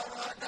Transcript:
أَرَكَ